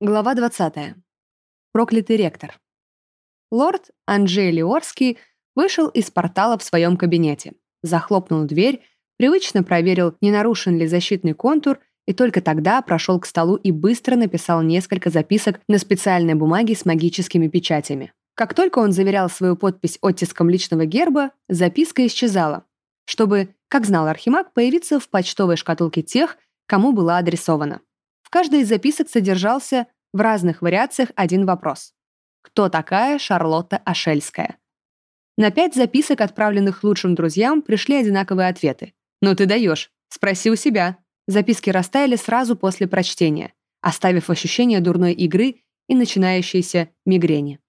Глава 20. Проклятый ректор. Лорд Анджей Лиорский вышел из портала в своем кабинете, захлопнул дверь, привычно проверил, не нарушен ли защитный контур, и только тогда прошел к столу и быстро написал несколько записок на специальной бумаге с магическими печатями. Как только он заверял свою подпись оттиском личного герба, записка исчезала, чтобы, как знал Архимаг, появиться в почтовой шкатулке тех, кому была адресована. Каждой из записок содержался в разных вариациях один вопрос. Кто такая Шарлотта Ашельская? На пять записок, отправленных лучшим друзьям, пришли одинаковые ответы. «Ну ты даешь. Спроси у себя». Записки растаяли сразу после прочтения, оставив ощущение дурной игры и начинающейся мигрени.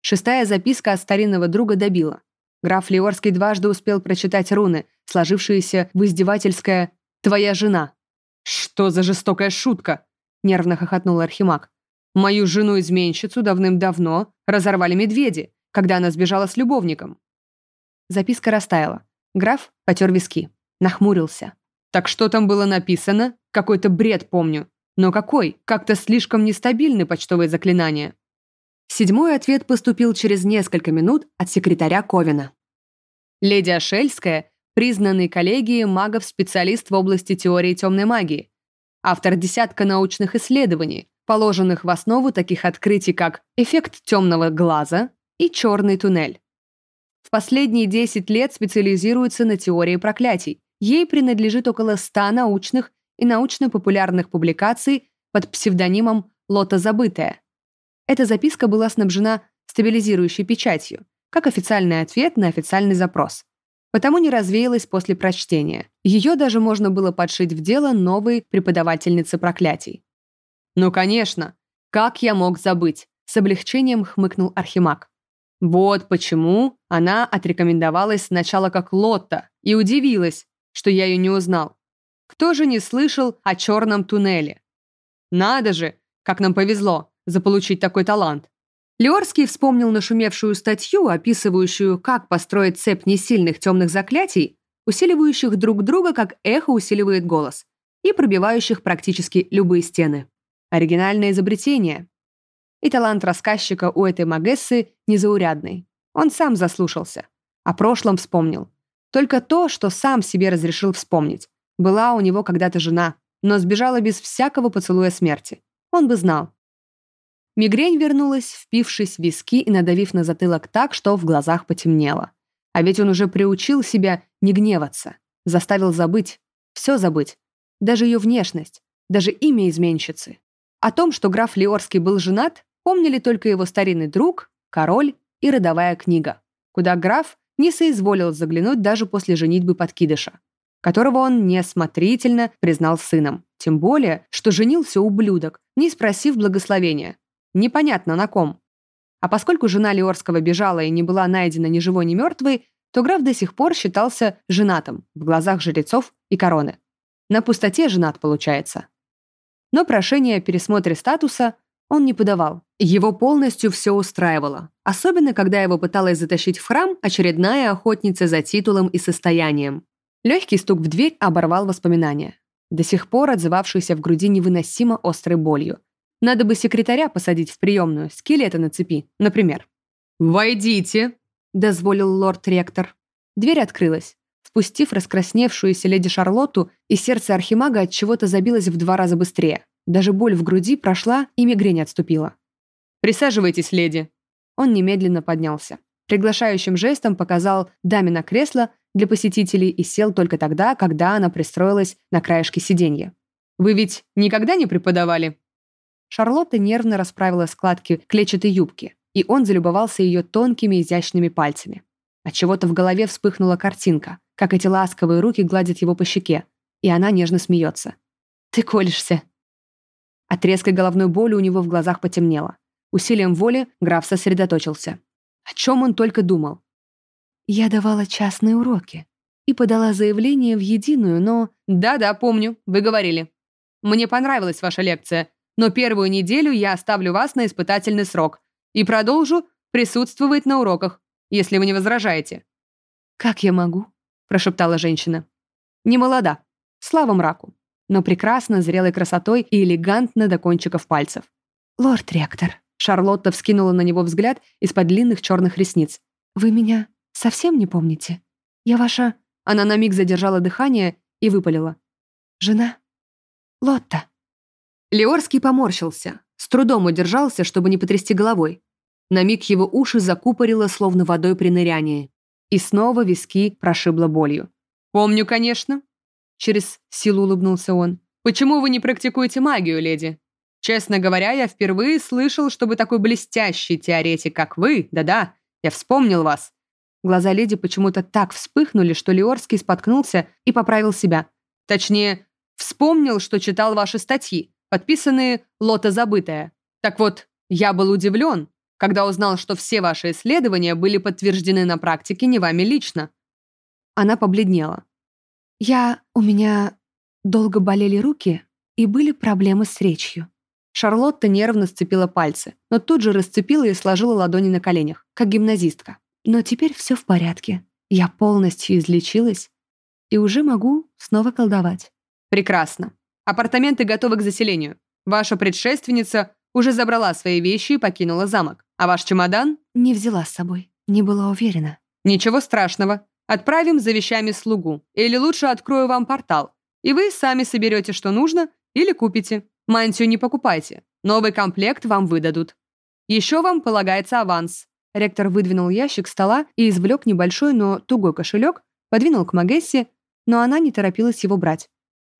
Шестая записка от старинного друга добила. Граф Леорский дважды успел прочитать руны, сложившиеся в издевательское «Твоя жена». «Что за жестокая шутка?» — нервно хохотнул Архимаг. «Мою жену-изменщицу давным-давно разорвали медведи, когда она сбежала с любовником». Записка растаяла. Граф потер виски. Нахмурился. «Так что там было написано? Какой-то бред помню. Но какой? Как-то слишком нестабильны почтовые заклинания». Седьмой ответ поступил через несколько минут от секретаря Ковина. Леди Ашельская, признанный коллегией магов-специалист в области теории темной магии, автор десятка научных исследований, положенных в основу таких открытий, как эффект темного глаза и черный туннель. В последние 10 лет специализируется на теории проклятий. Ей принадлежит около 100 научных и научно-популярных публикаций под псевдонимом «Лота забытая». Эта записка была снабжена стабилизирующей печатью, как официальный ответ на официальный запрос потому не развеялась после прочтения. Ее даже можно было подшить в дело новой преподавательницы проклятий. «Ну, конечно! Как я мог забыть?» С облегчением хмыкнул Архимаг. Вот почему она отрекомендовалась сначала как Лотта и удивилась, что я ее не узнал. Кто же не слышал о черном туннеле? Надо же, как нам повезло заполучить такой талант. Леорский вспомнил нашумевшую статью, описывающую, как построить цепь несильных темных заклятий, усиливающих друг друга, как эхо усиливает голос, и пробивающих практически любые стены. Оригинальное изобретение. И талант рассказчика у этой Магессы незаурядный. Он сам заслушался. О прошлом вспомнил. Только то, что сам себе разрешил вспомнить. Была у него когда-то жена, но сбежала без всякого поцелуя смерти. Он бы знал. Мигрень вернулась, впившись в виски и надавив на затылок так, что в глазах потемнело. А ведь он уже приучил себя не гневаться. Заставил забыть. Все забыть. Даже ее внешность. Даже имя изменщицы. О том, что граф Леорский был женат, помнили только его старинный друг, король и родовая книга, куда граф не соизволил заглянуть даже после женитьбы подкидыша, которого он неосмотрительно признал сыном. Тем более, что женился ублюдок, не спросив благословения, Непонятно на ком. А поскольку жена Леорского бежала и не была найдена ни живой, ни мертвой, то граф до сих пор считался женатым в глазах жрецов и короны. На пустоте женат, получается. Но прошение о пересмотре статуса он не подавал. Его полностью все устраивало. Особенно, когда его пыталась затащить в храм очередная охотница за титулом и состоянием. Легкий стук в дверь оборвал воспоминания, до сих пор отзывавшийся в груди невыносимо острой болью. Надо бы секретаря посадить в приемную, скелета на цепи, например. «Войдите!» — дозволил лорд-ректор. Дверь открылась. Впустив раскрасневшуюся леди Шарлотту, и сердце архимага от чего-то забилось в два раза быстрее. Даже боль в груди прошла, и мигрень отступила. «Присаживайтесь, леди!» Он немедленно поднялся. Приглашающим жестом показал даме на кресло для посетителей и сел только тогда, когда она пристроилась на краешке сиденья. «Вы ведь никогда не преподавали?» Шарлотта нервно расправила складки клетчатой юбки, и он залюбовался ее тонкими изящными пальцами. От чего-то в голове вспыхнула картинка, как эти ласковые руки гладят его по щеке, и она нежно смеется. «Ты колешься». От резкой головной боли у него в глазах потемнело. Усилием воли граф сосредоточился. О чем он только думал. «Я давала частные уроки и подала заявление в единую, но...» «Да-да, помню, вы говорили. Мне понравилась ваша лекция, но первую неделю я оставлю вас на испытательный срок и продолжу присутствовать на уроках, если вы не возражаете». «Как я могу?» – прошептала женщина. «Не молода, слава мраку, но прекрасно зрелой красотой и элегантно до кончиков пальцев. «Лорд-ректор», — Шарлотта вскинула на него взгляд из-под длинных черных ресниц. «Вы меня совсем не помните? Я ваша...» Она на миг задержала дыхание и выпалила. «Жена? Лотта». Леорский поморщился, с трудом удержался, чтобы не потрясти головой. На миг его уши закупорило, словно водой при нырянии. И снова виски прошибло болью. «Помню, конечно». Через силу улыбнулся он. «Почему вы не практикуете магию, леди? Честно говоря, я впервые слышал, чтобы такой блестящий теоретик, как вы, да-да, я вспомнил вас». Глаза леди почему-то так вспыхнули, что Леорский споткнулся и поправил себя. Точнее, вспомнил, что читал ваши статьи, подписанные «Лота забытая». Так вот, я был удивлен, когда узнал, что все ваши исследования были подтверждены на практике не вами лично. Она побледнела. «Я... у меня долго болели руки, и были проблемы с речью». Шарлотта нервно сцепила пальцы, но тут же расцепила и сложила ладони на коленях, как гимназистка. «Но теперь все в порядке. Я полностью излечилась и уже могу снова колдовать». «Прекрасно. Апартаменты готовы к заселению. Ваша предшественница уже забрала свои вещи и покинула замок. А ваш чемодан?» «Не взяла с собой. Не была уверена». «Ничего страшного. Отправим за вещами слугу. Или лучше открою вам портал. И вы сами соберете, что нужно, или купите. Мантию не покупайте. Новый комплект вам выдадут. Еще вам полагается аванс». Ректор выдвинул ящик стола и извлек небольшой, но тугой кошелек, подвинул к Магессе, но она не торопилась его брать.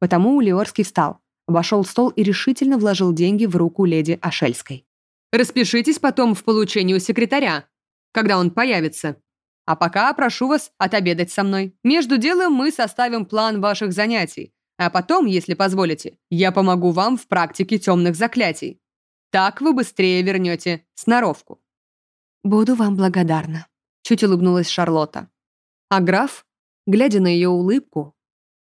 Потому Леорский встал, обошел стол и решительно вложил деньги в руку леди Ашельской. «Распишитесь потом в получении у секретаря, когда он появится. А пока прошу вас отобедать со мной. Между делом мы составим план ваших занятий, а потом, если позволите, я помогу вам в практике темных заклятий. Так вы быстрее вернете сноровку». «Буду вам благодарна», — чуть улыбнулась Шарлотта. А граф, глядя на ее улыбку,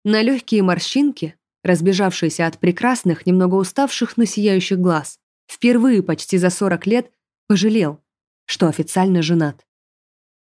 на легкие морщинки, разбежавшиеся от прекрасных, немного уставших, но сияющих глаз, впервые почти за 40 лет пожалел, что официально женат.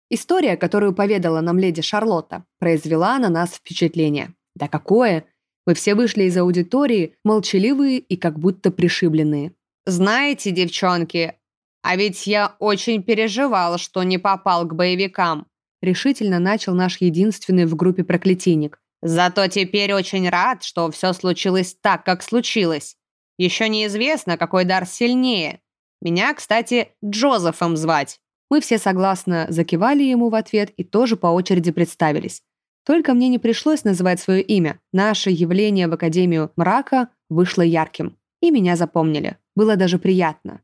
История, которую поведала нам леди Шарлотта, произвела на нас впечатление. Да какое! Мы все вышли из аудитории, молчаливые и как будто пришибленные. «Знаете, девчонки, а ведь я очень переживал, что не попал к боевикам», решительно начал наш единственный в группе проклятийник. «Зато теперь очень рад, что все случилось так, как случилось. Еще неизвестно, какой дар сильнее. Меня, кстати, Джозефом звать». Мы все согласно закивали ему в ответ и тоже по очереди представились. Только мне не пришлось называть свое имя. Наше явление в Академию мрака вышло ярким. И меня запомнили. Было даже приятно.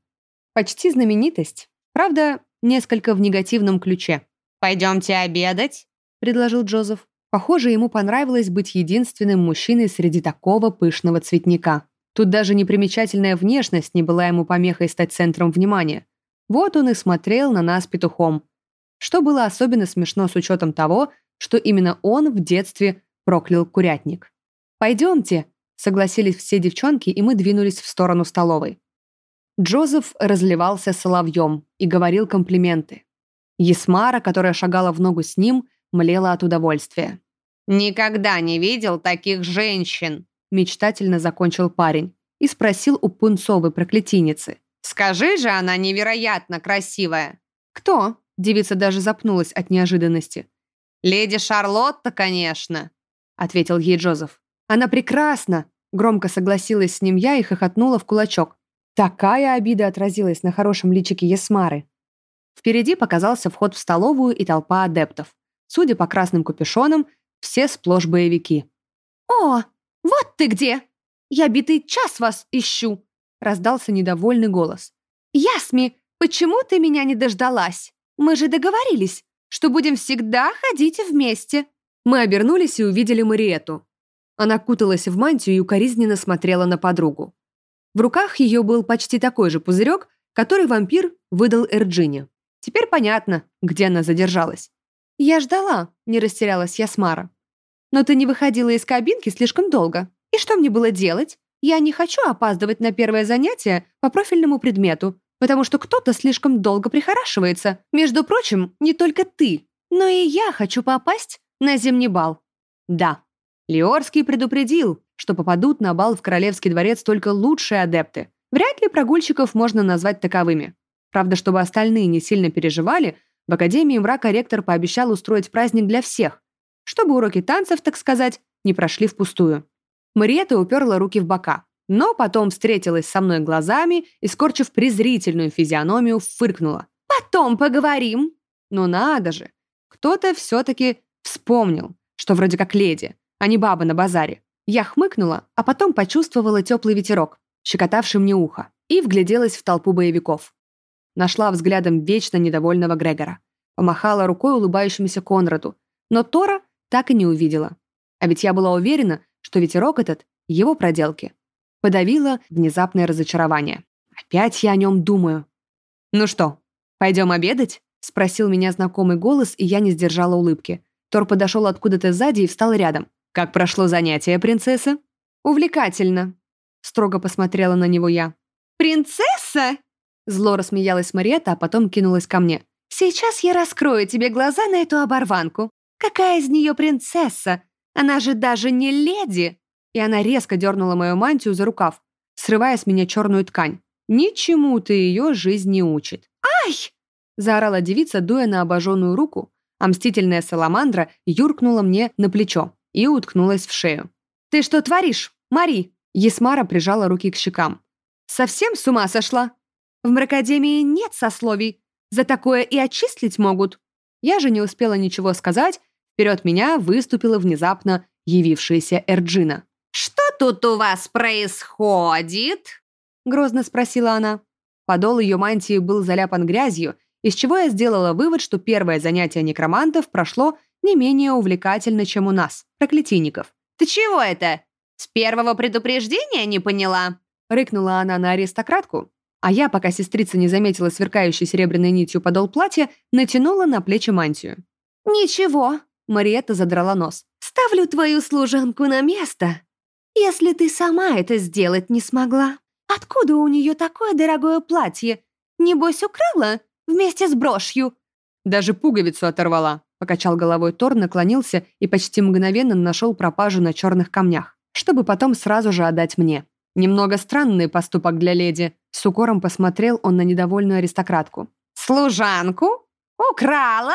Почти знаменитость. Правда, несколько в негативном ключе. «Пойдемте обедать», — предложил Джозеф. Похоже, ему понравилось быть единственным мужчиной среди такого пышного цветника. Тут даже непримечательная внешность не была ему помехой стать центром внимания. Вот он и смотрел на нас петухом. Что было особенно смешно с учетом того, что именно он в детстве проклял курятник. «Пойдемте», — согласились все девчонки, и мы двинулись в сторону столовой. Джозеф разливался соловьем и говорил комплименты. Есмара, которая шагала в ногу с ним, млела от удовольствия. «Никогда не видел таких женщин», — мечтательно закончил парень и спросил у пунцовой проклятийницы. «Скажи же, она невероятно красивая». «Кто?» — девица даже запнулась от неожиданности. «Леди Шарлотта, конечно», — ответил ей Джозеф. «Она прекрасна», — громко согласилась с ним я и хохотнула в кулачок. Такая обида отразилась на хорошем личике Есмары. Впереди показался вход в столовую и толпа адептов. Судя по красным капюшонам, все сплошь боевики. «О, вот ты где! Я битый час вас ищу!» раздался недовольный голос. «Ясми, почему ты меня не дождалась? Мы же договорились что будем всегда ходить вместе». Мы обернулись и увидели Мариету. Она куталась в мантию и укоризненно смотрела на подругу. В руках ее был почти такой же пузырек, который вампир выдал Эрджине. Теперь понятно, где она задержалась. «Я ждала», — не растерялась Ясмара. «Но ты не выходила из кабинки слишком долго. И что мне было делать? Я не хочу опаздывать на первое занятие по профильному предмету, потому что кто-то слишком долго прихорашивается. Между прочим, не только ты, но и я хочу попасть на зимний бал. Да, Леорский предупредил, что попадут на бал в Королевский дворец только лучшие адепты. Вряд ли прогульщиков можно назвать таковыми. Правда, чтобы остальные не сильно переживали, в Академии мрака ректор пообещал устроить праздник для всех, чтобы уроки танцев, так сказать, не прошли впустую. Мариетта уперла руки в бока, но потом встретилась со мной глазами и, скорчив презрительную физиономию, фыркнула. «Потом поговорим!» Ну надо же! Кто-то все-таки вспомнил, что вроде как леди, а не баба на базаре. Я хмыкнула, а потом почувствовала теплый ветерок, щекотавший мне ухо, и вгляделась в толпу боевиков. Нашла взглядом вечно недовольного Грегора. Помахала рукой улыбающемуся Конраду, но Тора так и не увидела. А ведь я была уверена, что ветерок этот — его проделки. Подавила внезапное разочарование. Опять я о нем думаю. «Ну что, пойдем обедать?» — спросил меня знакомый голос, и я не сдержала улыбки. Тор подошел откуда-то сзади и встал рядом. «Как прошло занятие, принцесса?» «Увлекательно», — строго посмотрела на него я. «Принцесса?» Зло рассмеялась Мариетта, а потом кинулась ко мне. «Сейчас я раскрою тебе глаза на эту оборванку. Какая из нее принцесса? Она же даже не леди!» И она резко дернула мою мантию за рукав, срывая с меня черную ткань. «Ничему-то ее жизнь не учит». «Ай!» — заорала девица, дуя на обожженную руку, а мстительная саламандра юркнула мне на плечо и уткнулась в шею. «Ты что творишь, Мари?» Есмара прижала руки к щекам. «Совсем с ума сошла? В мракадемии нет сословий. За такое и отчислить могут». Я же не успела ничего сказать, вперед меня выступила внезапно явившаяся Эрджина. «Что тут у вас происходит?» Грозно спросила она. Подол ее мантии был заляпан грязью, из чего я сделала вывод, что первое занятие некромантов прошло не менее увлекательно, чем у нас, проклятийников. «Ты чего это? С первого предупреждения не поняла?» Рыкнула она на аристократку, а я, пока сестрица не заметила сверкающей серебряной нитью подол платья, натянула на плечи мантию. «Ничего», — Мариетта задрала нос. «Ставлю твою служанку на место, если ты сама это сделать не смогла. Откуда у нее такое дорогое платье? Небось, украла вместе с брошью?» «Даже пуговицу оторвала», Покачал головой Тор, наклонился и почти мгновенно нашел пропажу на черных камнях, чтобы потом сразу же отдать мне. Немного странный поступок для леди. С укором посмотрел он на недовольную аристократку. «Служанку? Украла?»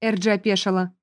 Эрджи опешила.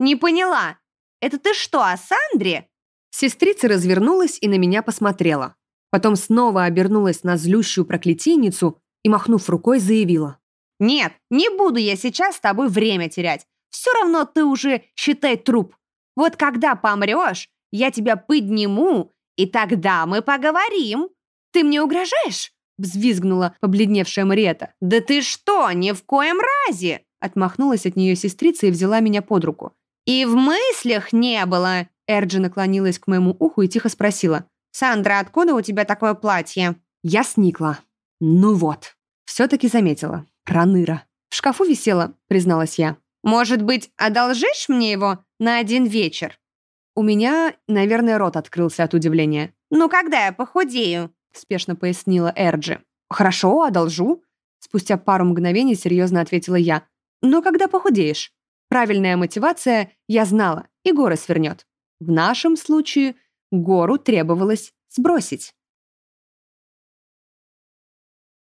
«Не поняла. Это ты что, о Сандре?» Сестрица развернулась и на меня посмотрела. Потом снова обернулась на злющую проклятийницу и, махнув рукой, заявила. «Нет, не буду я сейчас с тобой время терять. Все равно ты уже, считай, труп. Вот когда помрешь, я тебя подниму, и тогда мы поговорим. Ты мне угрожаешь?» Взвизгнула побледневшая Мариэта. «Да ты что, ни в коем разе!» Отмахнулась от нее сестрица и взяла меня под руку. «И в мыслях не было!» Эрджи наклонилась к моему уху и тихо спросила. «Сандра, откуда у тебя такое платье?» Я сникла. Ну вот. Все-таки заметила. Проныра. В шкафу висела, призналась я. Может быть, одолжишь мне его на один вечер?» У меня, наверное, рот открылся от удивления. «Ну, когда я похудею?» — спешно пояснила Эрджи. «Хорошо, одолжу». Спустя пару мгновений серьезно ответила я. «Но когда похудеешь?» Правильная мотивация я знала, и горы свернет. В нашем случае гору требовалось сбросить.